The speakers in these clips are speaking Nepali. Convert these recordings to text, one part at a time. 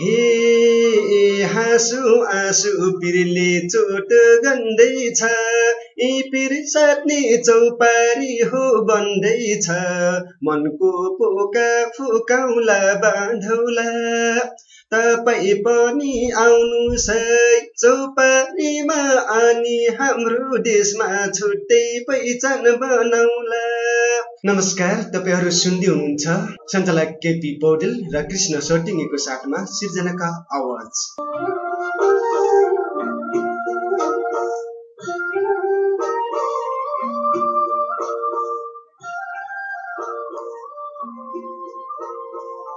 हे हाँसु आँसु पिरले चोट गन्दैछ यी पिर साट्ने चौपारी हो बन्दैछ मनको पोका फुकाउला बाँधौला तपाईँ पनि आउनु चौपारीमा अनि हाम्रो देशमा छुट्टै पहिचान बनाउला नमस्कार तपाईँहरू सुन्दै हुनुहुन्छ सञ्चालक केपी पौडेल र कृष्ण सोटिङको साथमा सिर्जनाका आवाज।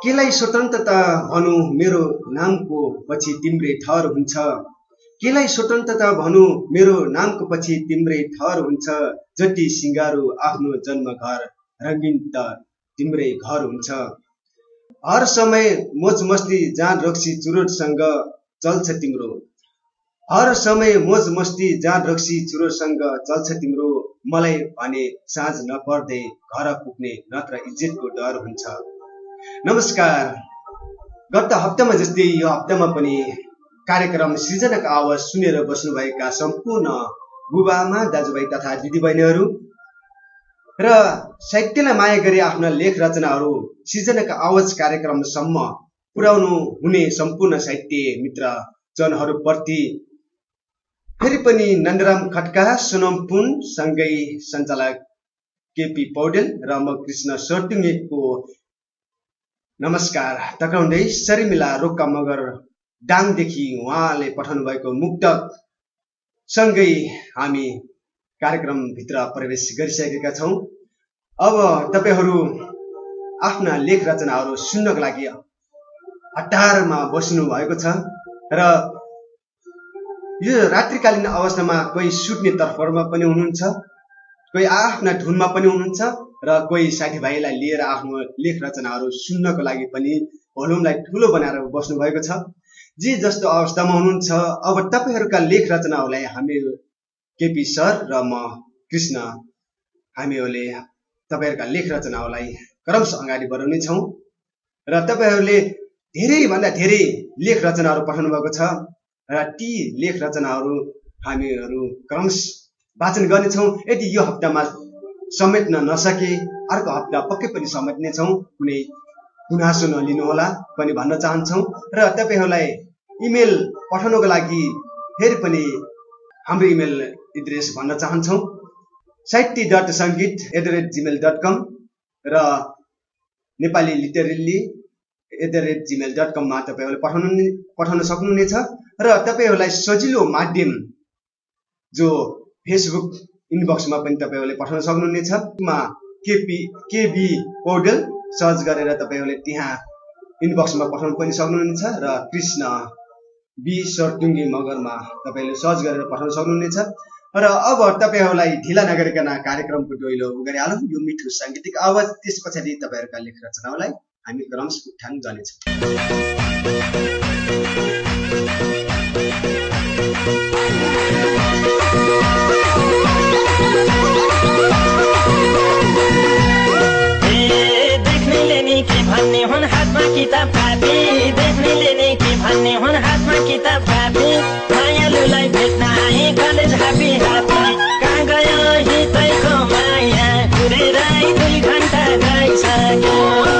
केलाई स्वतन्त्रता भनु मेरो नामको पछि तिम्रै ठहर हुन्छ। केलाई स्वतन्त्रता भनु मेरो नामको पछि तिम्रै ठहर हुन्छ जति सिङ्गारो आफ्नो जन्म घर रङ्गिन त तिम्रै घर हुन्छ। हर समय मोज मस्ती जाँड रक्सी चुरोटसँग चल्छ तिम्रो। हर समय मोज मस्ती जाँड रक्सी चुरोटसँग चल्छ तिम्रो। मलाई भने साँझ नपर्दै घर पुग्ने नत्र इज्जतको डर हुन्छ। नमस्कार। गत हप्तामा जस्तै यो हप्तामा पनि कार्यक्रम सृजनाको आवाज सुनेर बस्नुभएका सम्पूर्ण बुबामा दाजुभाइ तथा दिदीबहिनीहरू र साहित्यलाई माया गरी आफ्ना लेख रचनाहरू सृजनाका आवाज कार्यक्रमसम्म पुर्याउनु हुने सम्पूर्ण साहित्य मित्र जनहरूप्रति फेरि पनि नन्दराम खड्का सोनम पुन सँगै सञ्चालक केपी पौडेल र म कृष्ण सर्टुङ्गेको नमस्कार टक्राउँदै सरिमिला रोक्का मगर डाङदेखि उहाँले पठाउनु भएको मुक्तक सँगै हामी कार्यक्रमभित्र प्रवेश गरिसकेका छौँ। अब तपाईँहरू आफ्ना लेख रचनाहरू सुन्नको लागि हतारमा बस्नु भएको छ र यो रात्रिकालीन अवस्थामा कोही सुत्ने तर्फहरूमा पनि हुनुहुन्छ कोही आफ्ना धुनमा पनि हुनुहुन्छ र कोही साथीभाइलाई लिएर आफ्नो लेख रचनाहरू सुन्नको लागि पनि भोल्युमलाई ठुलो बनाएर बस्नुभएको छ। जे जस्तो अवस्थामा हुनुहुन्छ अब तपाईँहरूका लेख रचनाहरूलाई हामी केपी सर र म कृष्ण हामीहरूले तपाईँहरूका लेख रचनाहरूलाई क्रमशः अगाडि बढाउने छौँ र तपाईँहरूले धेरैभन्दा धेरै लेख रचनाहरू पठाउनु भएको छ र ती लेख रचनाहरू हामीहरू क्रमश वाचन गर्नेछौँ। यदि यो हप्तामा समेट्न नसके अर्को हप्ता पक्कै पनि समेट्नेछौँ। कुनै गुनासो नलिनुहोला पनि भन्न चाहन्छौँ र तपाईँहरूलाई इमेल पठाउनको लागि फेरि पनि हाम्रो इमेल एड्रेस भन्न चाहन्छौँ। साहित्य डट सङ्गीत at the rate gmail dot com र Nepali literary at the rate gmail dot कममा तपाईँहरूले पठाउनु पठाउन सक्नुहुनेछ। र तपाईँहरूलाई सजिलो माध्यम जो फेसबुक इनबक्समा पनि तपाईँहरूले पठाउन सक्नुहुनेछ। केपी केबी पौडेल सर्च गरेर तपाईँहरूले त्यहाँ इनबक्समा पठाउनु पनि सक्नुहुनेछ र कृष्ण बी सरटुङ्गी मगरमा तपाईँहरूले सर्च गरेर पठाउन सक्नुहुनेछ। र अब तपाईँहरूलाई ढिला नगरिकन कार्यक्रमको डोइलो गरिहालौँ यो मिठो साङ्गीतिक आवाज। त्यस पछाडि तपाईँहरूका लेख रचनालाई हामी क्रमश उठान जानेछौँ भन्ने हुन् हातमा किताब कापी देख्नेले नै के भन्ने हुन् हातमा किताब कापी मायालुलाई भेट्न आए कलेज हापी हापी कहाँ गयो हितैको माया? दुई घन्टा गइसक्यो।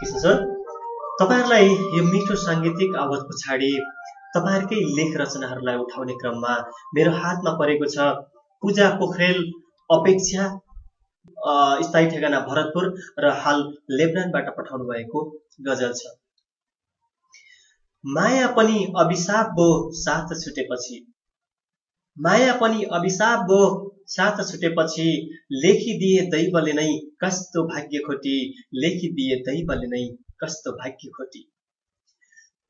कृष्ण सर? तपाईँहरूलाई यो मिठो साङ्गीतिक आवाज पछाडि तपाईँहरूकै लेख रचनाहरूलाई उठाउने क्रममा मेरो हातमा परेको छ पूजा पोखरेल अपेक्षा स्थायी ठेगाना भरतपुर र हाल लेबनानबाट पठाउनु भएको गजल छ। माया पनि अभिशाप बो साथ छुटेपछि माया पनि अभिशाप बो साथ छुटेपछि लेखिदिए दैवले नै कस्तो भाग्य खोटी। लेखिदिए दैवले नै कस्तो भाग्य खोटी।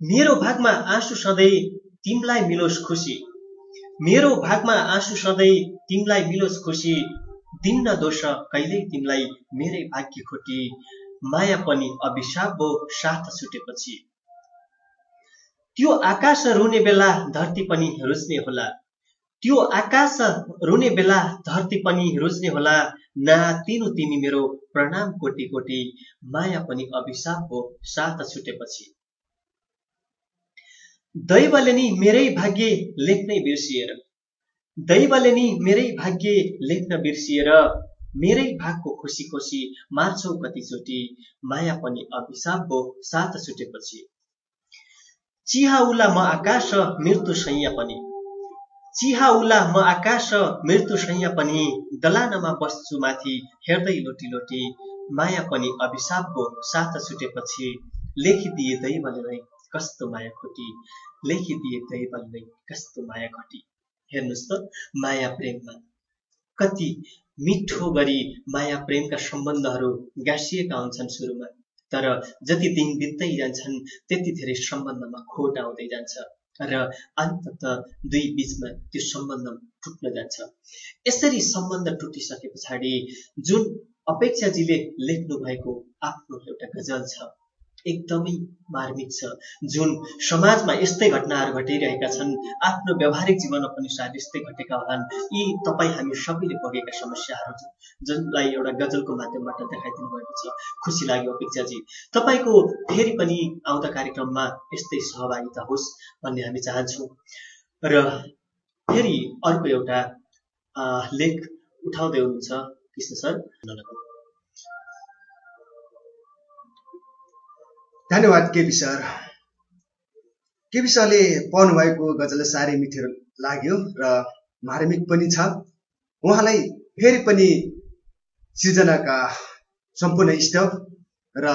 मेरो भागमा आँसु सधैँ तिमीलाई मिलोस् खुसी। मेरो भागमा आँसु सधैँ तिमीलाई मिलोस् खुसी। दिन्न दोष कहिल्यै तिमीलाई मेरै भाग्य खोटी। माया पनि अभिशाप बो साथ छुटेपछि। त्यो आकाश रुने बेला धरती पनि रुच्ने होला। त्यो आकाश रुने बेला धरती पनि रुच्ने होला। नातिनु तिमी मेरो प्रणाम कोटी कोटी माया पनि अभिशाप हो साथ छुटेपछि। दैवले नि मेरै भाग्य लेख्नै बिर्सिएर दैवले नि मेरै भाग्य लेख्न बिर्सिएर मेरै भागको खुसी खुसी मार्छौ कतिचोटि माया पनि अभिशाप हो साथ छुटेपछि। चिहाउला म आकाश मृत्यु सैया पनि। चिहाउला म आकाश मृत्यु सैया पनि दलानमा बस्छु माथि हेर्दै लोटी लोटी माया पनि अभिशापको साथ छुटेपछि लेखिदिए दैवले नै कस्तो माया खोटी लेखिदिए दैवले नै कस्तो माया घटी हेर्नुहोस् त माया प्रेममा कति मिठो गरी माया प्रेमका सम्बन्धहरू गाँसिएका हुन्छन् सुरुमा तर जति दिन बित्दै जान्छन् त्यति धेरै सम्बन्धमा खोट आउँदै जान्छ। र अन्तत दुई बिचमा त्यो सम्बन्ध टुट्न जान्छ। यसरी सम्बन्ध टुटिसके पछाडि जुन अपेक्षाजीले लेख्नु भएको आफ्नो एउटा गजल छ एकदमै मार्मिक छ। जुन समाजमा यस्तै घटनाहरू घटिरहेका छन् आफ्नो व्यावहारिक जीवनमा पनि सायद यस्तै घटेका होलान्। यी तपाईँ हामी सबैले भोगेका समस्याहरू छन् जुनलाई एउटा गजलको माध्यमबाट देखाइदिनु भएको छ। खुसी लाग्यो अपेक्षाजी। तपाईँको फेरि पनि आउँदा कार्यक्रममा यस्तै सहभागिता होस् भन्ने हामी चाहन्छौँ। र फेरि अर्को एउटा लेख उठाउँदै हुनुहुन्छ कृष्ण सर। धन्यवाद केपी सर। केपी सरले पढ्नु भएको गजल साह्रै मिठो लाग्यो र मार्मिक पनि छ। उहाँलाई फेरि पनि सृजनाका सम्पूर्ण स्टाफ र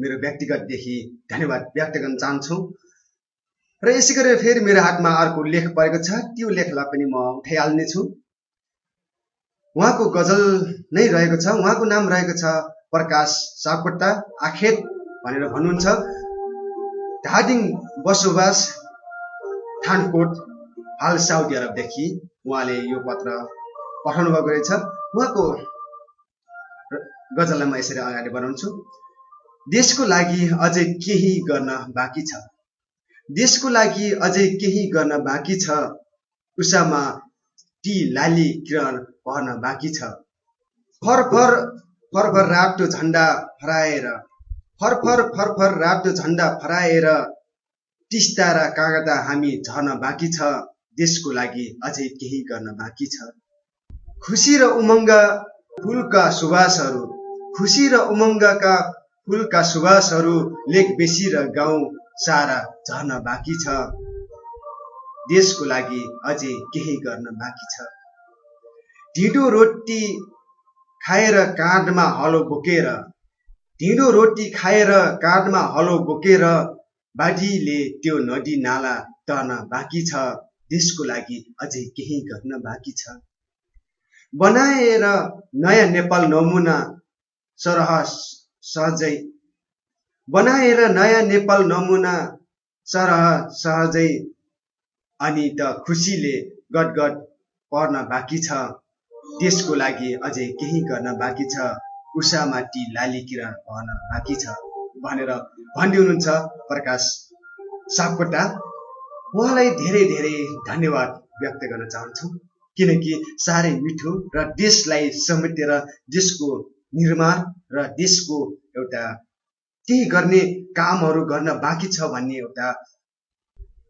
मेरो व्यक्तिगतदेखि धन्यवाद व्यक्त गर्न चाहन्छु। र यसै गरेर फेरि मेरो हातमा अर्को लेख परेको छ त्यो लेखलाई पनि म उठाइहाल्नेछु। उहाँको गजल नै रहेको छ। उहाँको नाम रहेको छ प्रकाश सापकोटा आखेत भनेर भन्नुहुन्छ। धादिङ बसोबास थानकोट हाल साउदी अरबदेखि उहाँले यो पत्र पठाउनु भएको रहेछ। उहाँको गजललाई म यसरी अगाडि बढाउँछु। देशको लागि अझै केही गर्न बाँकी छ। देशको लागि अझै केही गर्न बाँकी छ। उषामा ती लाली किरण पर्न बाँकी छ। फरफर फरफर रातो झन्डा फहराएर फरफर फरफर रातो झन्डा फहराएर टिस्टा र कागदा हामी झर्न बाँकी छ। देशको लागि अझै केही गर्न बाँकी छ। खुसी र उमङ्ग फुलका सुवासहरू खुसी र उमङ्गका फुलका सुवासहरू लेख बेसी र गाउँ सारा झर्न बाँकी छ। देशको लागि अझै केही गर्न बाँकी छ। ढिँडो रोटी खाएर काँधमा हलो बोकेर ढिँडो रोटी खाएर काँधमा हलो बोकेर बाढीले त्यो नदी नाला तर्न बाँकी छ देशको लागि अझै केही गर्न बाँकी छ। बनाएर नयाँ नेपाल नमुना सरह सहजै बनाएर नयाँ नेपाल नमुना सरह सहजै अनि त खुसीले गदगद पर्न बाँकी छ देशको लागि अझै केही गर्न बाँकी छ। उषामा ती लाली किरण पर्न बाँकी छ भनेर भन्दै हुनुहुन्छ प्रकाश सापकोटा। उहाँलाई धेरै धेरै धन्यवाद व्यक्त गर्न चाहन्छौँ। किनकि साह्रै मिठो र देशलाई समेटेर देशको निर्माण र देशको एउटा केही गर्ने कामहरू गर्न बाँकी छ भन्ने एउटा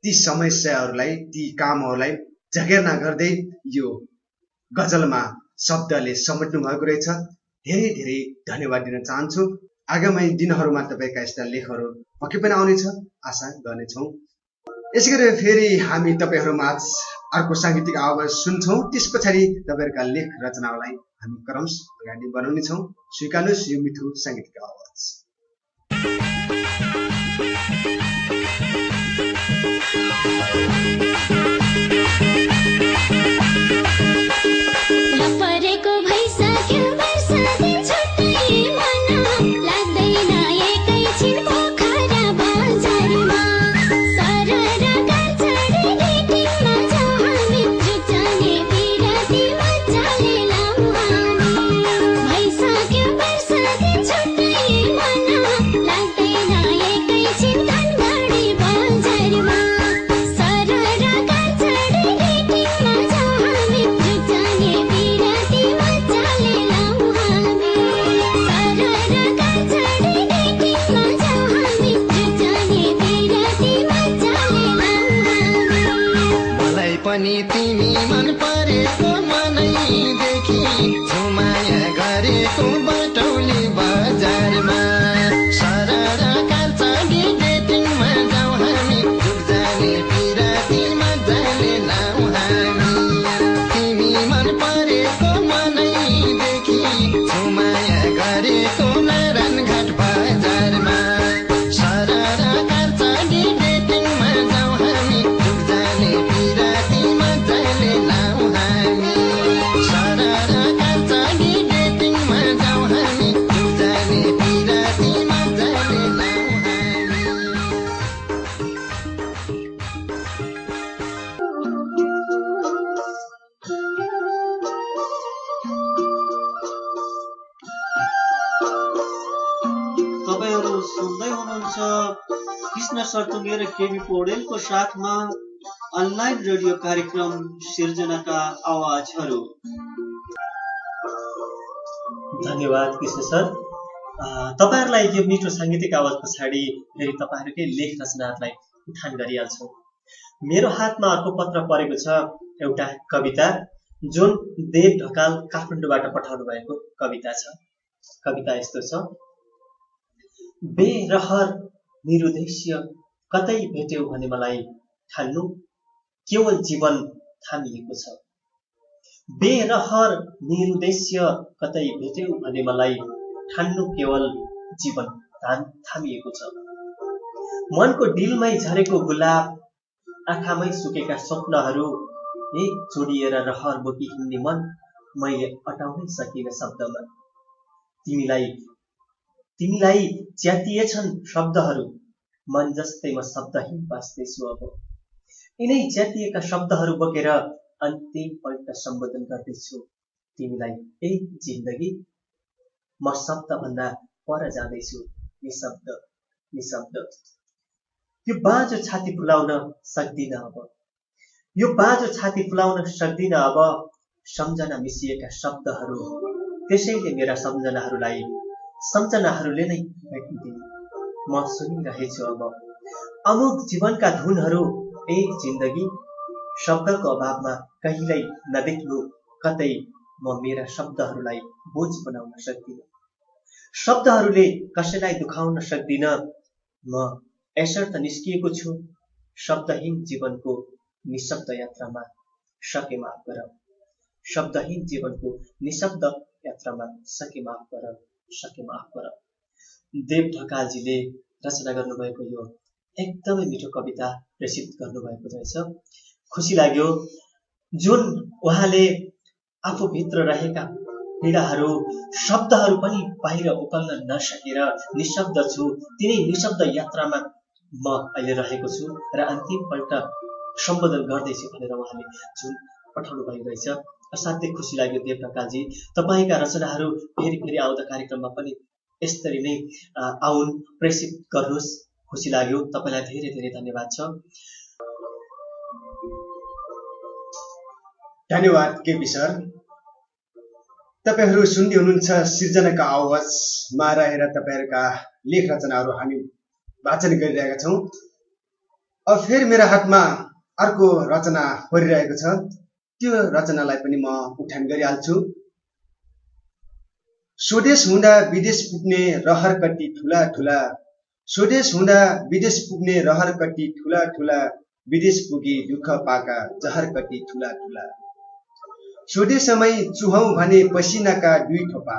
ती समस्याहरूलाई ती कामहरूलाई जगेर्ना गर्दै यो गजलमा शब्दले समेट्नु भएको रहेछ। धेरै धेरै धन्यवाद दिन चाहन्छु। आगामी दिनहरूमा तपाईँका यस्ता लेखहरू पक्कै पनि आउनेछ आशा गर्नेछौँ। यसै गरी फेरि हामी तपाईँहरूमा अर्को साङ्गीतिक आवाज सुन्छौँ। त्यस पछाडि तपाईँहरूका लेख रचनालाई हामी क्रमश अगाडि बढाउनेछौँ। स्वीकार्नुहोस् यो मिठो साङ्गीतिक आवाज। लपरेको केबी पौडेलको साथमा अनलाइन रेडियो कार्यक्रम सिर्जनाका आवाजहरू। धन्यवाद कृष्ण सर। तपाईँहरूलाई यो मिठो साङ्गीतिक आवाज पछाडि फेरि तपाईँहरूकै लेख रचनाहरूलाई उठान गरिहाल्छौँ। मेरो हातमा अर्को पत्र परेको छ एउटा कविता जुन देव ढकाल काठमाडौँबाट पठाउनु भएको कविता छ। कविता यस्तो छ। बेरहर निरुद्देश्य कतै भेट्यौ भने मलाई ठान्नु? केवल जीवन थामिएको छ? बेरहर निरुद्देश्य कतै भेट्यौ भने मलाई ठान्नु केवल जीवन थाम थामिएको छ। मनको डिलमै झरेको गुलाब आँखामै सुकेका स्वप्नहरू एक जोडिएर रहर बोकी हिँड्ने मन मैले अटाउनै सकिनँ शब्दमा तिमीलाई तिमीलाई च्यातिएछन् शब्दहरू। मन जस्तै म शब्दहीन बाँच्दैछु अब यिनै च्यातिएका शब्दहरू बोकेर अन्तिम पल्ट सम्बोधन गर्दैछु। तिमीलाई ए जिन्दगी? म शब्दभन्दा पर जाँदैछु। निशब्द निशब्द। यो बाँझो छाती फुलाउन सक्दिनँ अब। यो बाँझो छाती फुलाउन सक्दिनँ अब सम्झना मिसिएका शब्दहरू। त्यसैले मेरा सम्झनाहरूलाई सम्झनाहरूले नै भेटिदिने। म सुनिरहेछु अब। अमुक जीवनका धुनहरू एक जिन्दगी शब्दको अभावमा कहिल्यै नदेख्नु कतै म मेरा शब्दहरूलाई बोझ बनाउन सक्दिनँ। शब्दहरूले कसैलाई दुखाउन सक्दिनँ म यसर्थ निस्किएको छु। शब्दहीन जीवनको निशब्द यात्रामा सके माफ गर शब्दहीन जीवनको निशब्द यात्रामा सके माफ गर सके माफ गर देव ढकालजीले रचना गर्नुभएको यो एकदमै मिठो कविता प्रेषित गर्नुभएको रहेछ। खुसी लाग्यो। जुन उहाँले आफूभित्र रहेका पीडाहरू शब्दहरू पनि बाहिर उकल्न नसकेर निशब्द छु तिनै निशब्द यात्रामा म अहिले रहेको छु र अन्तिमपल्ट सम्बोधन गर्दैछु भनेर उहाँले जुन पठाउनु भएको रहेछ। असाध्यै खुसी लाग्यो देव ढकालजी तपाईँका रचनाहरू फेरि फेरि आउँदा कार्यक्रममा पनि यसरी नै आउन् प्रेषित गर्नुहोस्। खुसी लाग्यो। तपाईँलाई धेरै धेरै धन्यवाद छ। धन्यवाद केपी सर। तपाईँहरू सुन्दै हुनुहुन्छ सिर्जनाका आवाजमा रहेर तपाईँहरूका लेख रचनाहरू हामी वाचन गरिरहेका छौँ। अब फेरि मेरो हातमा अर्को रचना परिरहेको छ। त्यो रचनालाई पनि म उठान गरिहाल्छु। स्वदेश हुँदा विदेश पुग्ने रहर कति ठुला ठुला स्वदेश हुँदा विदेश पुग्ने रहर कति ठुला ठुला विदेश पुगी दुःख पाका जहर कति ठुला ठुला स्वदेशमै चुहौ भने पसिनाका दुई थोपा।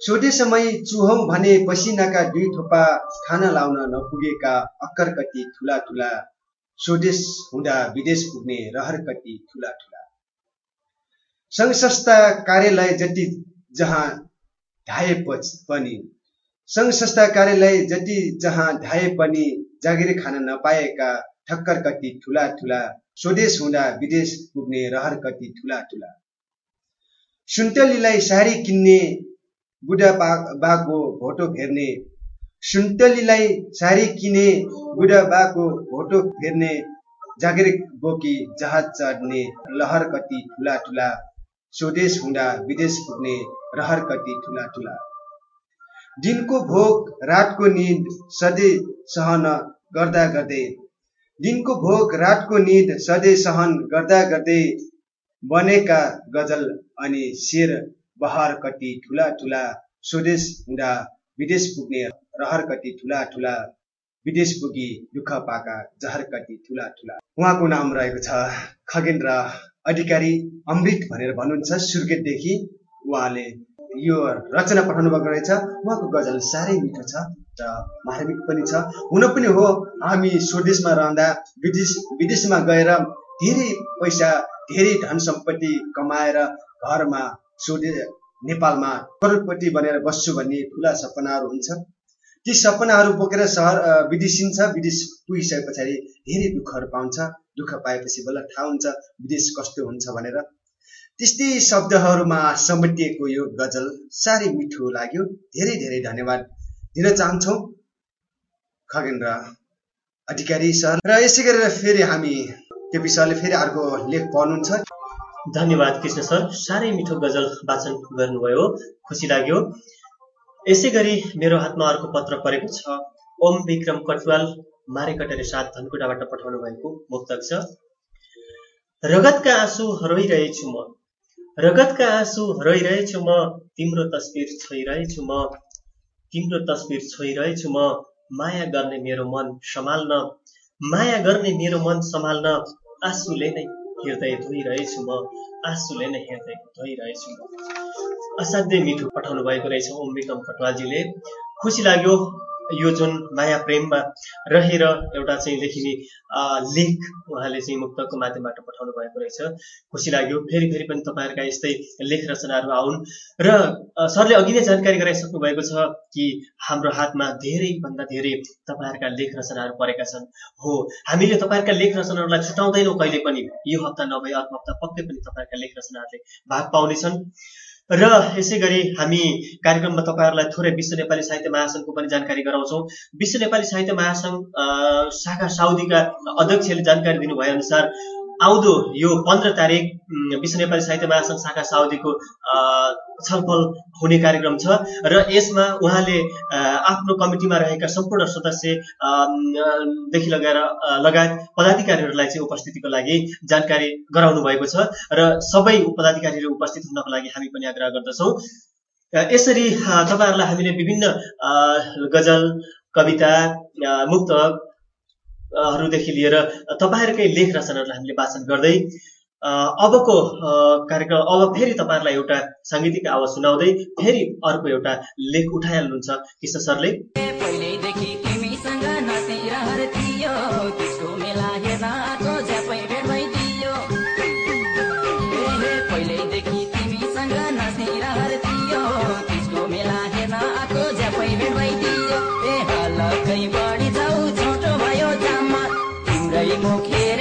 स्वदेशमै चुहौ भने पसिनाका दुई थोपा खाना लाउन नपुगेका अक्कर कति ठुला ठुला स्वदेश हुँदा विदेश पुग्ने रहर कति ठुला ठुला सङ्घ संस्था कार्यालय जति जहाँ धाए पनि सङ्घ संस्था कार्यालय जति जहाँ धाए पनि जागिर खान नपाएका ठक्कर कति ठुला ठुला स्वदेश हुँदा विदेश पुग्ने रहर कति ठुला ठुला सुन्तलीलाई साडी किन्ने बुढा बा बाको भोटो फेर्ने सुन्तलीलाई साडी किने बुढा बाको भोटो फेर्ने जागिर बोकी जहाज चढ्ने लहर कति ठुला ठुला स्वदेश हुँदा विदेश पुग्ने रहर कति ठुला ठुला दिनको भोग रातको निद सधैँ सहन गर्दा गर्दै। दिनको भोग रातको निद सधैँ सहन गर्दा गर्दै बनेका गजल अनि शेर बहार कति ठुला ठुला स्वदेश हुँदा विदेश पुग्ने रहर कति ठुला ठुला विदेश पुगी दुःख पाका जहर कति ठुला ठुला उहाँको नाम रहेको छ खगेन्द्र अधिकारी अमृत भनेर भन्नुहुन्छ सुर्खेतदेखि उहाँले यो रचना पठाउनु भएको रहेछ। उहाँको गजल साह्रै मिठो छ र मार्मिक पनि छ। हुन पनि हो हामी स्वदेशमा रहँदा विदेश विदेशमा गएर धेरै पैसा धेरै धन सम्पत्ति कमाएर घरमा स्वदेश नेपालमा करोडपति बनेर बस्छु भन्ने ठुला सपनाहरू हुन्छ। ती सपनाहरू बोकेर सहर विदेशिन्छ विदेश पुगिसके पछाडि धेरै दुःखहरू पाउँछ। दुःख पाएपछि बल्ल थाहा हुन्छ विदेश कस्तो हुन्छ भनेर। त्यस्तै शब्दहरूमा समेटिएको यो गजल साह्रै मिठो लाग्यो। धेरै धेरै धन्यवाद दिन चाहन्छौँ। खगेन्द्र अधिकारी सर। र यसै गरेर फेरि हामी केपी सरले फेरि अर्को लेख पढ्नुहुन्छ। धन्यवाद कृष्ण सर। साह्रै मिठो गजल वाचन गर्नुभयो। खुसी लाग्यो। यसै गरी मेरो हातमा अर्को पत्र परेको छ। ओम विक्रम कटुवाल मारेकटरे साथ धनकुटाबाट पठाउनु भएको मुक्तक छ। रगतका आँसु रोइरहेछु म। रगतका आँसु रोइरहेछु म तिम्रो तस्बिर छोइरहेछु म तिम्रो तस्बिर छोइरहेछु म माया गर्ने मेरो मन सम्हाल्न माया गर्ने मेरो मन सम्हाल्न आँसुले नै हृदय धोइरहेछु म आँसुले नै हृदय धोइरहेछु म। असाध्यै मिठो पठाउनु भएको रहेछ ओम विक्रम कटवालजीले खुसी लाग्यो। यो जुन माया प्रेममा रहेर एउटा चाहिँ लेखिने लेख उहाँले चाहिँ मुक्तको माध्यमबाट पठाउनु भएको रहेछ। खुसी लाग्यो। फेरि फेरि पनि तपाईँहरूका यस्तै लेख रचनाहरू आउन्। र सरले अघि नै जानकारी गराइसक्नु भएको छ कि हाम्रो हातमा धेरैभन्दा धेरै तपाईँहरूका लेख रचनाहरू परेका छन्। हो हामीले तपाईँहरूका लेख रचनाहरूलाई छुटाउँदैनौँ कहिले पनि। यो हप्ता नभए अर्को हप्ता पक्कै पनि तपाईँहरूका लेख रचनाहरूले भाग पाउनेछन्। र यसै गरी हामी कार्यक्रममा तपाईँहरूलाई थोरै विश्व नेपाली साहित्य महासङ्घको पनि जानकारी गराउँछौँ। विश्व नेपाली साहित्य महासङ्घ शाखा साउदीका अध्यक्षले जानकारी दिनुभए अनुसार आउँदो यो पन्ध्र तारिक विश्व नेपाली साहित्य महासङ्घ शाखा साउदीको छलफल हुने कार्यक्रम छ र यसमा उहाँले आफ्नो कमिटीमा रहेका सम्पूर्ण सदस्य अम, अ, देखि लगाएर लगायत पदाधिकारीहरूलाई चाहिँ उपस्थितिको लागि जानकारी गराउनु भएको छ र सबै पदाधिकारीहरू उपस्थित हुनको लागि हामी पनि आग्रह गर्दछौँ। यसरी तपाईँहरूलाई हामीले विभिन्न गजल कविता अ, मुक्तक हरूदेखि लिएर तपाईँहरूकै लेख रचनाहरूलाई हामीले वाचन गर्दै अबको कार्यक्रम अब फेरि तपाईँहरूलाई एउटा साङ्गीतिक आवाज सुनाउँदै फेरि अर्को एउटा लेख उठाइहाल्नुहुन्छ कृष्ण सरले। मुख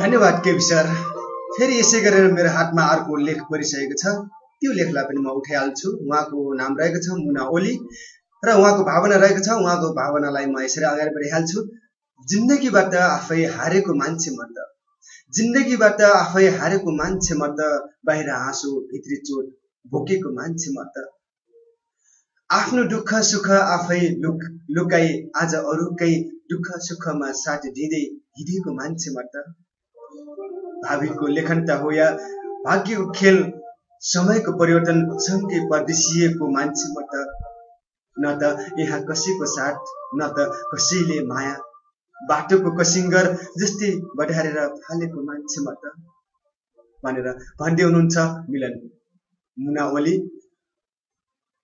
धन्यवाद केपी सर फेरि यसै गरेर मेरो हातमा अर्को लेख परिसकेको छ। त्यो लेखलाई पनि म उठाइहाल्छु। उहाँको नाम रहेको छ मुना ओली र उहाँको भावना रहेको छ। उहाँको भावनालाई म यसरी अगाडि बढाइहाल्छु। जिन्दगीबाट आफै हारेको मान्छे म त जिन्दगीबाट आफै हारेको मान्छे म त बाहिर हाँसो भित्री चोट भोकेको मान्छे म त आफ्नो दुःख सुख आफै लुक लुकाई आज अरूकै दुःख सुखमा साथ दिँदै हिँडेको मान्छे म त भावीको लेखन त हो या भाग्यको खेल समयको परिवर्तन सँगै परदेशिएको मान्छे म त न त यहाँ कसैको साथ न त कसैले माया। बाटोको कसिङ्गर जस्तै बढारेर फालेको मान्छे म त भनेर भन्दै हुनुहुन्छ मिलन। मुना ओली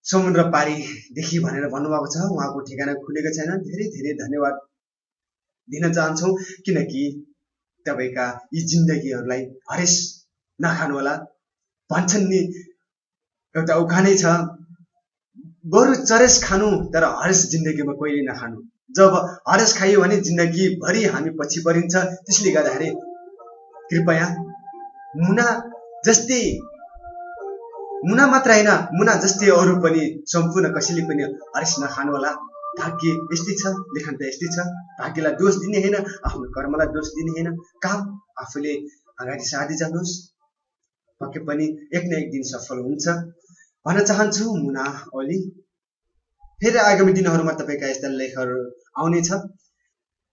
समुद्र पारीदेखि भनेर भन्नुभएको छ। उहाँको ठेगाना खुलेको छैन। धेरै धेरै धन्यवाद दिन चाहन्छौँ। किनकि तपाईँका यी जिन्दगीहरूलाई हरेस नखानु होला। भन्छन् नि एउटा उखानै छ बरु चरेस खानु तर हरेस जिन्दगीमा कहिले नखानु। जब हरेस खाइयो भने जिन्दगीभरि हामी पछि परिन्छ। त्यसले गर्दाखेरि कृपया मुना जस्तै मुना मात्र होइन मुना जस्तै अरू पनि सम्पूर्ण कसैले पनि हरेस नखानु होला। भाग्य यस्तै छ लेखन त यस्तै छ। भाग्यलाई दोष दिने होइन आफ्नो कर्मलाई दोष दिने होइन। काम आफूले अगाडि सार्दै जानुहोस् पक्कै पनि एक न एक दिन सफल हुन्छ। भन्न चाहन्छु मुना ओली फेरि आगामी दिनहरूमा तपाईँका यस्ता लेखहरू आउनेछ।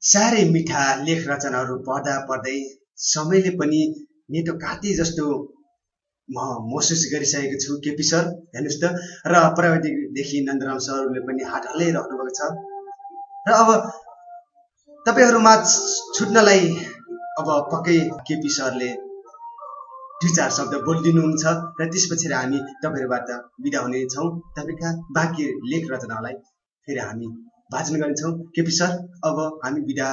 साह्रै मिठा लेख रचनाहरू पढ्दा पढ्दै समयले पनि नेटो काटे जस्तो म महसुस गरिसकेको छु केपी सर हेर्नुहोस् त। र प्रविधिदेखि नन्दराम सरहरूले पनि हात हल्लाइराख्नु भएको छ। र अब तपाईँहरूमा छुट्नलाई अब पक्कै केपी सरले दुई चार शब्द बोलिदिनुहुन्छ? र त्यसपछि हामी तपाईँहरूबाट बिदा हुनेछौँ। तपाईँका बाँकी लेख रचनालाई फेरि हामी वाचन गर्नेछौँ। केपी सर अब हामी बिदा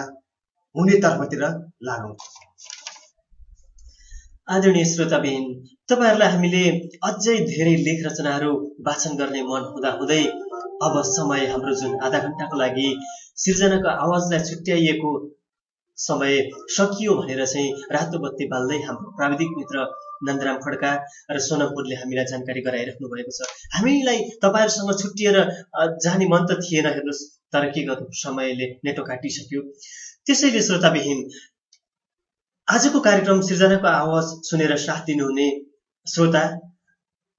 हुने तर्फतिर लागौँ। आदरणीय श्रोताबिन तपाईँहरूलाई हामीले अझै धेरै लेख रचनाहरू वाचन गर्ने मन हुँदा हुँदै अब समय हाम्रो जुन आधा घन्टाको लागि सिर्जनाको आवाजलाई छुट्याइएको समय सकियो भनेर चाहिँ रातो बत्ती बाल्दै हाम्रो प्राविधिक मित्र नन्दराम खड्का र सोनमपुरले हामीलाई जानकारी गराइराख्नु भएको छ। हामीलाई तपाईँहरूसँग छुट्टिएर जाने मन त थिएन हेर्नुहोस् तर के गर्नु समयले नेटो काटिसक्यो। त्यसैले श्रोताविहीन आजको कार्यक्रम सिर्जनाको आवाज सुनेर साथ दिनुहुने श्रोता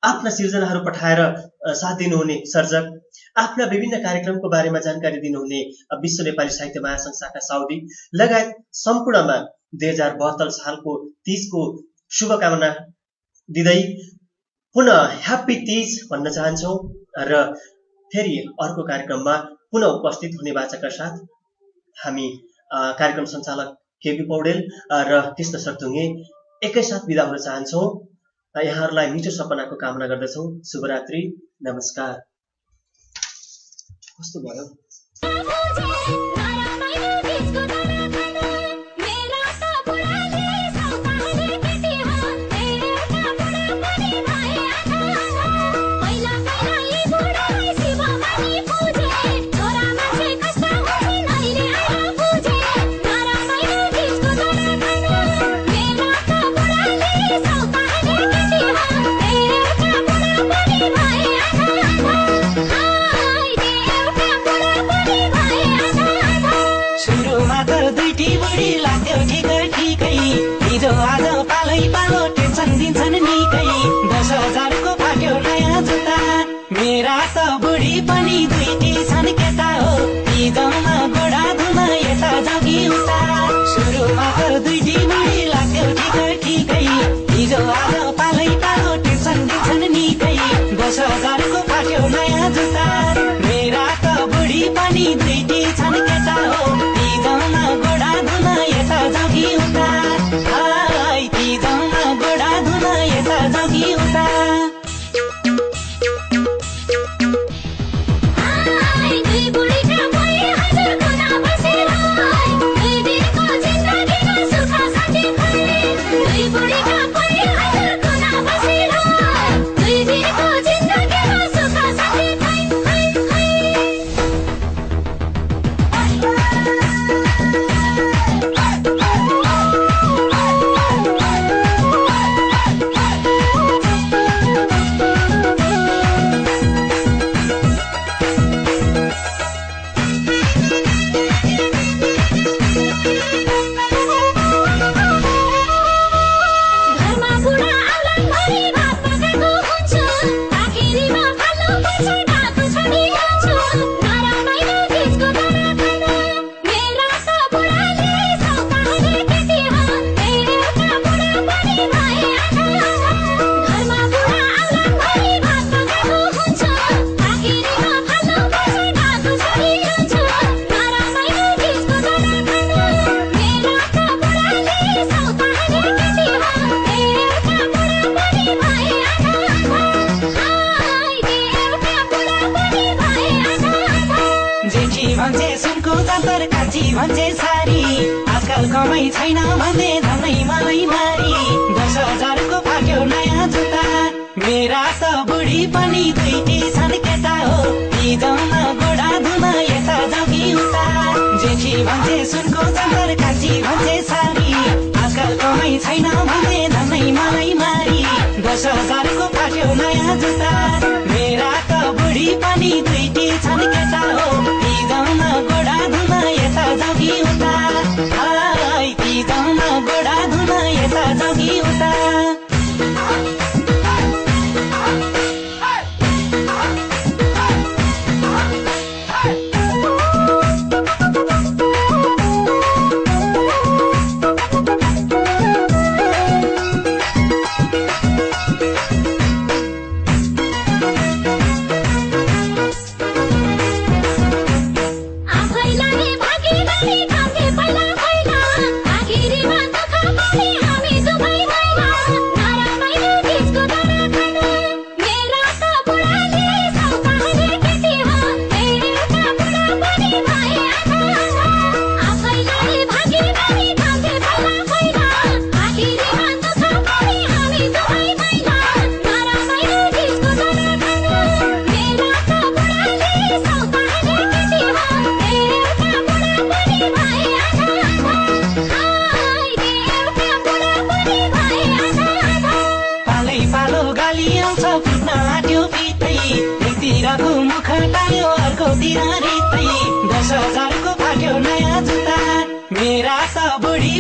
आफ्ना सिर्जनाहरू पठाएर साथ दिनुहुने सर्जक आफ्ना विभिन्न कार्यक्रमको बारेमा जानकारी दिनुहुने विश्व नेपाली साहित्य महासङ्घ शाखा साउदी लगायत सम्पूर्णमा दुई हजार बहत्तर सालको तिजको शुभकामना दिँदै पुनः ह्याप्पी तिज भन्न चाहन्छौँ र फेरि अर्को कार्यक्रममा पुनः उपस्थित हुने बाचाका साथ हामी कार्यक्रम सञ्चालक केपी पौडेल अ, र कृष्ण सरदुङ्गे एकैसाथ बिदा हुन चाहन्छौँ। यहाँहरूलाई मिठो सपनाको कामना गर्दछौँ। शुभरात्रि। नमस्कार। कस्तो भयो? भन्छे सारी। आजकल कमाइ छैन भन्ने धनै मलाई मारी। दस हजारको फाट्यो नयाँ जुत्ता। मेरा त बुढी पनि दुईटी छन् केटा हो। हिजोमा गोडा धुन यता जगी उता। जेठी भन्छे सुनको जन्तर कान्छी भन्छे सारी। आजकल कमाइ छैन भन्ने धनै मलाई मारी। दस हजारको फाट्यो नयाँ जुत्ता। मेरा त बुढी पनि दुईटी छन् केटा हो। धुन यता जगी उता। हाय तिजौमा गोडा धुन यता उता।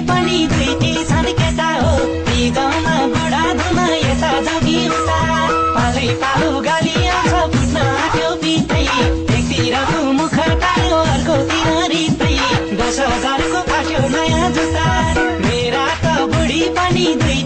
पनि दुईटी छन् केटा हो तिजौमा गोडा धुन यता जगी उता पालै पालो गाली आउँछ फुट्न आँट्यो पितै एकतिरको मुख टाल्यो अर्कोतिर रित्तै दस हजारको फाट्यो नयाँ जुत्ता। मेरा त बुढी पनि दुई